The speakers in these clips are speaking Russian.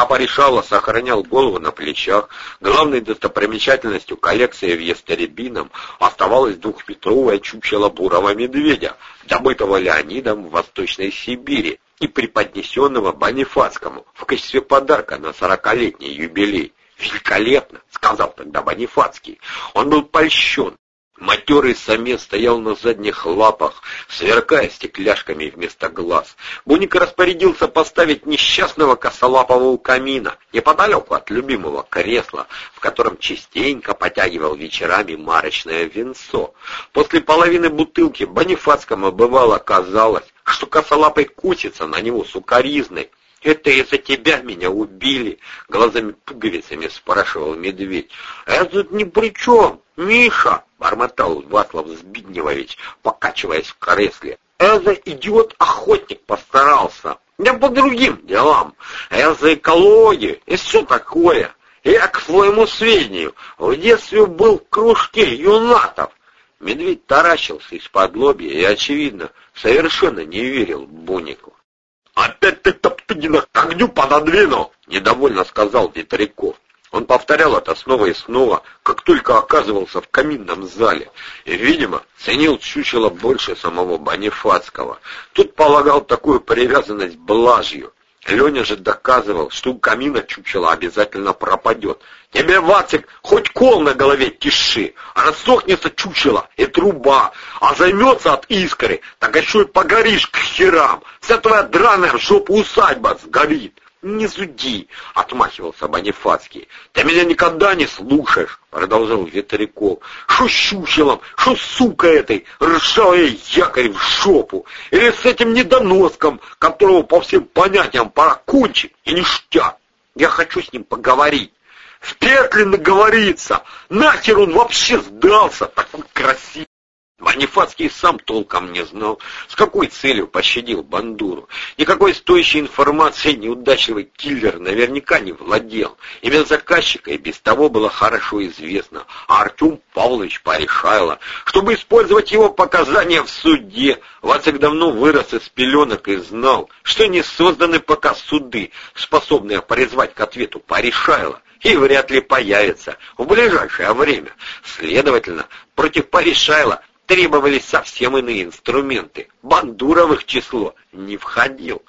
Пока Паришало сохранял голову на плечах, главной достопримечательностью коллекции в Естеребином оставалось двухметровое чучело бурого медведя, добытого Леонидом в Восточной Сибири и преподнесенного Бонифацкому в качестве подарка на сорокалетний юбилей. «Великолепно!» — сказал тогда Бонифацкий. Он был польщен. Матерый самец стоял на задних лапах, сверкая стекляшками вместо глаз. Буник распорядился поставить несчастного косолапого у камина, неподалеку от любимого кресла, в котором частенько потягивал вечерами марочное венцо. После половины бутылки Бонифацкому бывало казалось, что косолапый кусится на него сукоризной, «Это из-за тебя меня убили?» — глазами-пуговицами спрашивал медведь. «Я тут ни при чем, Миша!» — бормотал Васлав Збидневович, покачиваясь в кресле. «Это идиот-охотник постарался. Я по другим делам. Я за экологию и все такое. Я, к своему сведению, в детстве был в кружке юнатов. Медведь таращился из-под лобья и, очевидно, совершенно не верил Бунику. «Опять ты Топтыгина к огню пододвинул!» — недовольно сказал Ветряков. Он повторял это снова и снова, как только оказывался в каминном зале, и, видимо, ценил чучело больше самого Бонифацкого. Тут полагал такую привязанность блажью. Леня же доказывал, что у камина чучело обязательно пропадет. Тебе, Вацик, хоть кол на голове тиши, а рассохнется чучело и труба, а займется от искры, так еще и погоришь к херам. Вся твоя драная в жопу усадьба сгорит. «Не суди!» — отмахивался Бонифацкий. «Ты меня никогда не слушаешь!» — продолжал Ветряков. «Шо щучелом, шо сука этой, ржавая якорь в жопу! Или с этим недоноском, которого по всем понятиям пора кончить, и ништяк! Я хочу с ним поговорить!» В петли наговорится! Нахер он вообще сдался, такой красивый! Манифатский сам толком не знал, с какой целью пощадил Бандуру. Никакой стоящей информации неудачливый киллер наверняка не владел. Имя заказчика и без того было хорошо известно, а Артем Павлович порешайло, чтобы использовать его показания в суде. Вацик давно вырос из пеленок и знал, что не созданы пока суды, способные призвать к ответу порешайло и вряд ли появится в ближайшее время. Следовательно, против Паришайла требовались совсем иные инструменты. Их число не входил.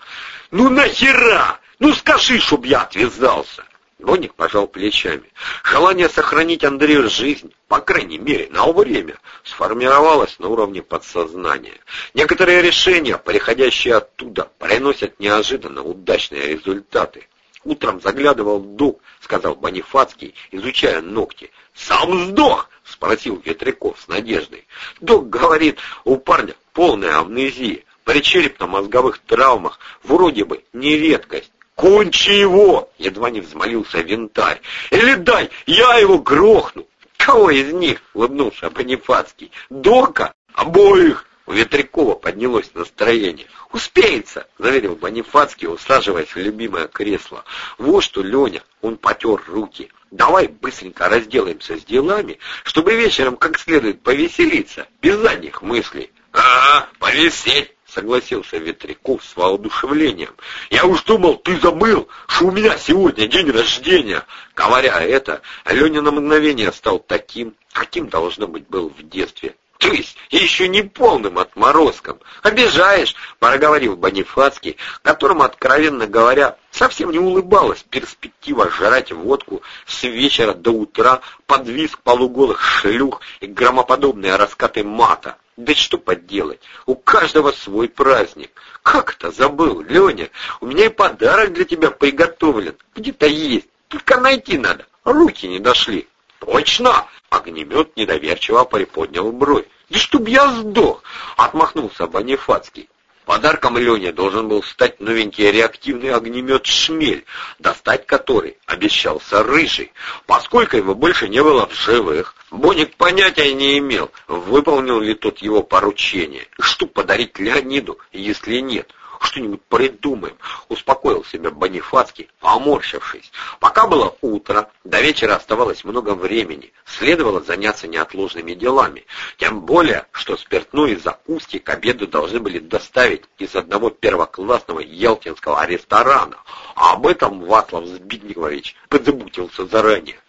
«Ну нахера? Ну скажи, чтоб я отвязался!» Боник пожал плечами. Желание сохранить Андрею жизнь, по крайней мере, на время, сформировалось на уровне подсознания. Некоторые решения, приходящие оттуда, приносят неожиданно удачные результаты. Утром заглядывал в дом, сказал Бонифацкий, изучая ногти. «Сам сдох!» — спросил Ветряков с надеждой. Док говорит, у парня полная амнезия, при черепно-мозговых травмах вроде бы не редкость. «Кончи его!» — едва не взмолился винтарь. «Или дай, я его грохну!» «Кого из них?» — улыбнулся Бонифацкий. «Дока? Обоих!» У Ветрякова поднялось настроение. «Успеется!» — заверил Бонифацкий, усаживаясь в любимое кресло. «Вот что, Леня!» — он потер руки. «Давай быстренько разделаемся с делами, чтобы вечером как следует повеселиться, без задних мыслей». «Ага, повесель!» — согласился Ветряков с воодушевлением. «Я уж думал, ты забыл, что у меня сегодня день рождения!» Говоря это, Леня на мгновение стал таким, каким должно быть был в детстве, то есть еще не полным отморозком. Обижаешь, проговорил Бонифацкий, которому, откровенно говоря, совсем не улыбалась перспектива жрать водку с вечера до утра под визг полуголых шлюх и громоподобные раскаты мата. Да что поделать, у каждого свой праздник. Как это забыл, Леня? У меня и подарок для тебя приготовлен. Где-то есть, только найти надо. Руки не дошли. «Точно!» — огнемет недоверчиво приподнял бровь. «Да чтоб я сдох!» — отмахнулся Бонифацкий. Подарком Лене должен был стать новенький реактивный огнемет «Шмель», достать который обещался Рыжий. Поскольку его больше не было в живых, Боник понятия не имел, выполнил ли тот его поручение, что подарить Леониду, если нет. Что-нибудь придумаем, успокоил себя Бонифацкий, поморщившись. Пока было утро, до вечера оставалось много времени, следовало заняться неотложными делами, тем более, что спиртное и закуски к обеду должны были доставить из одного первоклассного елтинского ресторана, а об этом Васлав Збитникович подзабутился заранее.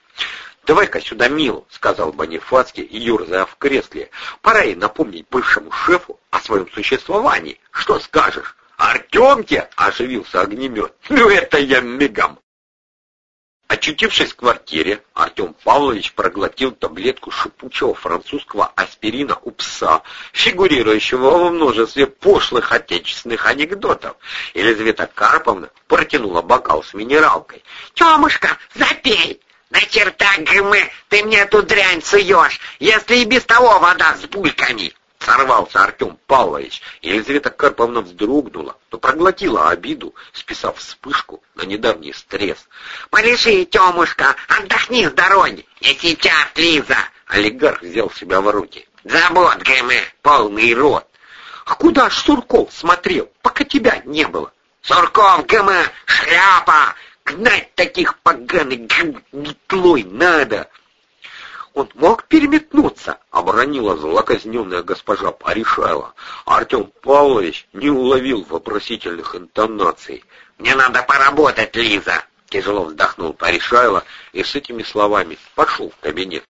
«Давай-ка сюда, Мил», — сказал Бонифацкий, ерзая в кресле. «Пора ей напомнить бывшему шефу о своем существовании. Что скажешь?» «Артемке!» — оживился огнемет. «Ну это я мигом!» Очутившись в квартире, Артем Павлович проглотил таблетку шипучего французского аспирина у пса, фигурирующего во множестве пошлых отечественных анекдотов. Елизавета Карповна протянула бокал с минералкой. «Темушка, запей!» «На черта, гмы, ты мне эту дрянь суешь, если и без того вода с бульками!» Сорвался Артем Павлович. Елизавета Карповна вздрогнула, но проглотила обиду, списав вспышку на недавний стресс. «Полежи, Темушка, отдохни с дороги!» «Не сейчас, Лиза!» Олигарх взял себя в руки. «Забот, ГМ, полный рот!» «А куда ж Сурков смотрел, пока тебя не было?» «Сурков, ГМ, шляпа! Гнать таких поганых метлой надо. Он мог переметнуться, оборонила злоказненная госпожа Паришайла. Артем Павлович не уловил вопросительных интонаций. «Мне надо поработать, Лиза!» Тяжело вздохнул Паришайло и с этими словами пошел в кабинет.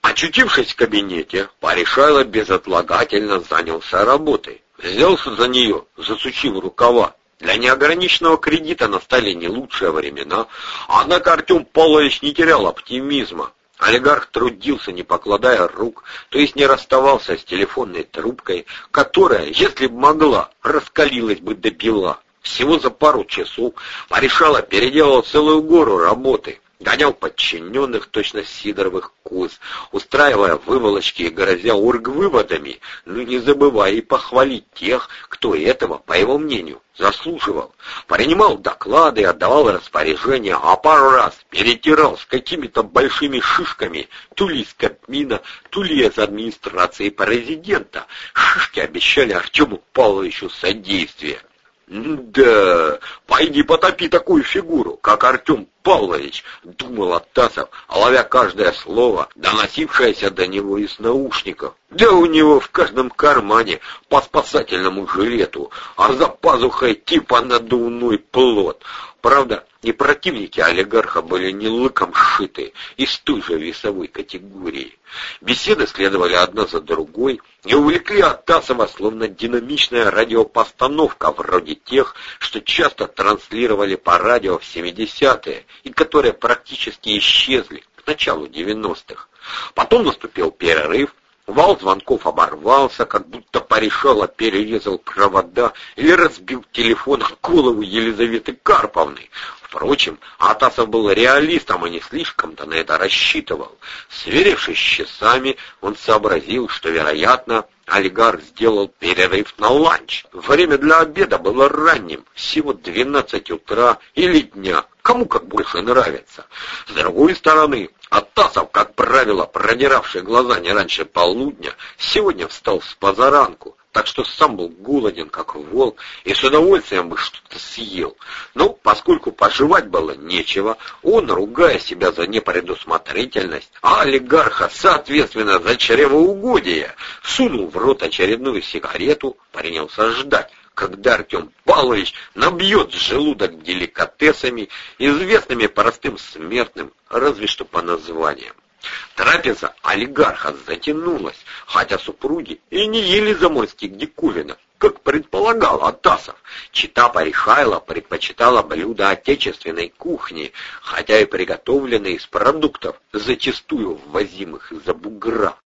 Очутившись в кабинете, Паришайло безотлагательно занялся работой. Взялся за нее, засучив рукава, для неограниченного кредита настали не лучшие времена, однако Артем Павлович не терял оптимизма. Олигарх трудился, не покладая рук, то есть не расставался с телефонной трубкой, которая, если бы могла, раскалилась бы до бела. Всего за пару часов порешала переделал целую гору работы гонял подчиненных точно сидоровых коз, устраивая выволочки и грозя оргвыводами, но не забывая и похвалить тех, кто этого, по его мнению, заслуживал. Принимал доклады, отдавал распоряжения, а пару раз перетирал с какими-то большими шишками, то ли из Кабмина, то ли из администрации президента. Шишки обещали Артему Павловичу содействие. «Да, пойди потопи такую фигуру, как Артем Павлович», — думал Оттасов, ловя каждое слово, доносившееся до него из наушников. «Да у него в каждом кармане по спасательному жилету, а за пазухой типа надувной плод. Правда, и противники олигарха были не лыком сшиты, из той же весовой категории. Беседы следовали одна за другой и увлекли Атасова словно динамичная радиопостановка вроде тех, что часто транслировали по радио в 70-е и которые практически исчезли к началу 90-х. Потом наступил перерыв, Вал звонков оборвался, как будто порешало перерезал провода или разбил телефон голову Елизаветы Карповны. Впрочем, Атасов был реалистом и не слишком-то на это рассчитывал. Сверившись с часами, он сообразил, что, вероятно, олигарх сделал перерыв на ланч. Время для обеда было ранним, всего 12 утра или дня, кому как больше нравится. С другой стороны, Атасов, как правило, продиравший глаза не раньше полудня, сегодня встал с позаранку, так что сам был голоден, как волк, и с удовольствием бы что-то съел. Но поскольку пожевать было нечего, он, ругая себя за непредусмотрительность, а олигарха, соответственно, за чревоугодие, сунул в рот очередную сигарету, принялся ждать, когда Артем Павлович набьет желудок деликатесами, известными простым смертным, разве что по названиям. Трапеза олигарха затянулась, хотя супруги и не ели заморских диковинок, как предполагал Атасов. Чита Паришайла предпочитала блюда отечественной кухни, хотя и приготовленные из продуктов, зачастую ввозимых из-за бугра.